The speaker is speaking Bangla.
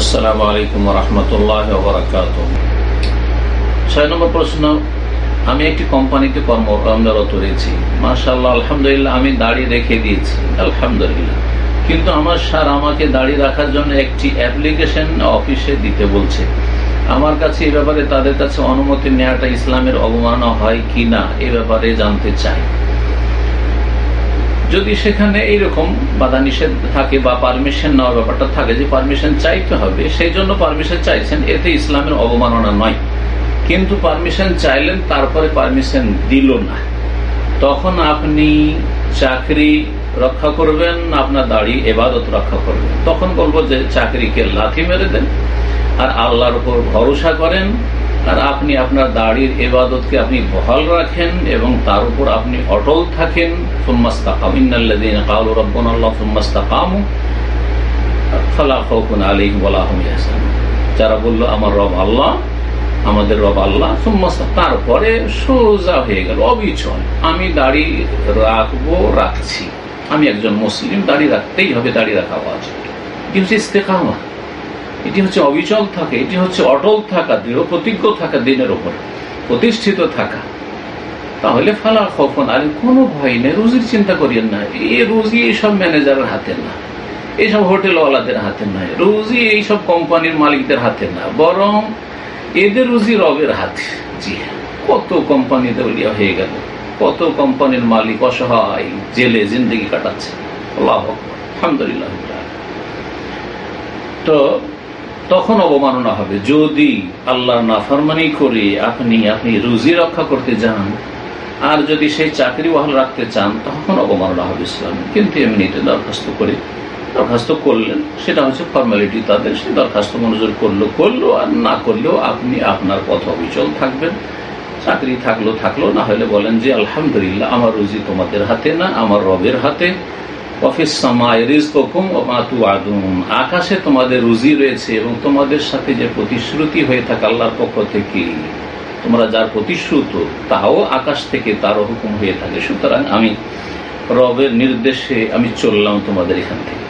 আসসালামু আলাইকুম রহমতুল্লাহ বরাকাত ছয় নম্বর প্রশ্ন, আমি একটি কোম্পানিতে কর্মরত রয়েছি। মাশাল্লাহ আলহামদুলিল্লাহ, আমি দাড়ি রেখে দিয়েছি। আলহামদুলিল্লাহ। কিন্তু আমার স্যার আমাকে দাড়ি রাখার জন্য একটি অ্যাপ্লিকেশন অফিসে দিতে বলছে। আমার কাছে এ ব্যাপারে তাদের কাছে অনুমতি নেওয়াটা ইসলামের অবমাননা হয় কি না এ ব্যাপারে জানতে চাই। যদি সেখানে এইরকম বাধা নিষেধ থাকে বা পারমিশন নেওয়ার ব্যাপারটা থাকে যে পারমিশন চাইতে হবে, সেই জন্য পারমিশন চাইছেন, এতে ইসলামের অবমাননা নয়। কিন্তু পারমিশন চাইলেন, তারপরে পারমিশন দিল না। তখন আপনি চাকরি রক্ষা করবেন, আপনার দাড়ি এবাদত রক্ষা করবেন। তখন বলব যে চাকরিকে লাথি মেরে দেন, আর আল্লাহর উপর ভরসা করেন আর আপনি আপনার দাড়ির এবাদতকে আপনি বহাল রাখেন এবং তার উপর আপনি অটল থাকেন। যারা বলল, আমার রব আল্লাহ, আমাদের রব আল্লাহ তারপরে সোজা হয়ে গেল, অবিচল। আমি দাড়ি রাখব, রাখছি। আমি একজন মুসলিম, দাড়ি রাখতেই হবে, দাড়ি রাখা হচ্ছে ইস্তেকামা? এটি হচ্ছে অবিচল থাকে, এটি হচ্ছে অটল থাকা, দৃঢ় প্রতিজ্ঞ থাকা দিনের ওপর প্রতিষ্ঠিত থাকা। তাহলে ফালা খফন আর কোনো ভয় নেই, রুজির চিন্তা করিয়েন না। এই রুজি এইসব ম্যানেজারের হাতে না, এইসব হোটেলওয়ালাদের হাতে নয় রুজি এইসব কোম্পানির মালিকদের হাতে না, বরং এদের রুজি রবের হাতে। জি, কত কোম্পানি দেউলিয়া হয়ে গেল, কত কোম্পানির মালিক অসহায়, জেলে জিন্দগি কাটাচ্ছে। আলহামদুলিল্লাহ। তো তখন অবমাননা হবে। যদি আল্লাহ নাফরমানি করে আপনি আপনি রুজি রক্ষা করতে যান, আর যদি সেই চাকরি বহাল রাখতে চান, তখন অবমাননা হবে ইসলাম। কিন্তু এমনিতে দরখাস্ত করে দরখাস্ত করলেন, সেটা হচ্ছে ফর্মালিটি তাদের, সে দরখাস্ত মনোযোগ করল করল, আর না করলেও আপনি আপনার পথ অবিচল থাকবেন। চাকরি থাকল থাকল, না হলে বলেন যে, আলহামদুলিল্লাহ, আমার রুজি তোমাদের হাতে না, আমার রবের হাতে। আকাশে তোমাদের রুজি রয়েছে এবং তোমাদের সাথে যে প্রতিশ্রুতি হয়ে থাকে আল্লাহর পক্ষ থেকে, তোমরা যার প্রতিশ্রুত তাও আকাশ থেকে তারও হুকুম হয়ে থাকে। সুতরাং আমি রবের নির্দেশে আমি চললাম তোমাদের এখান থেকে।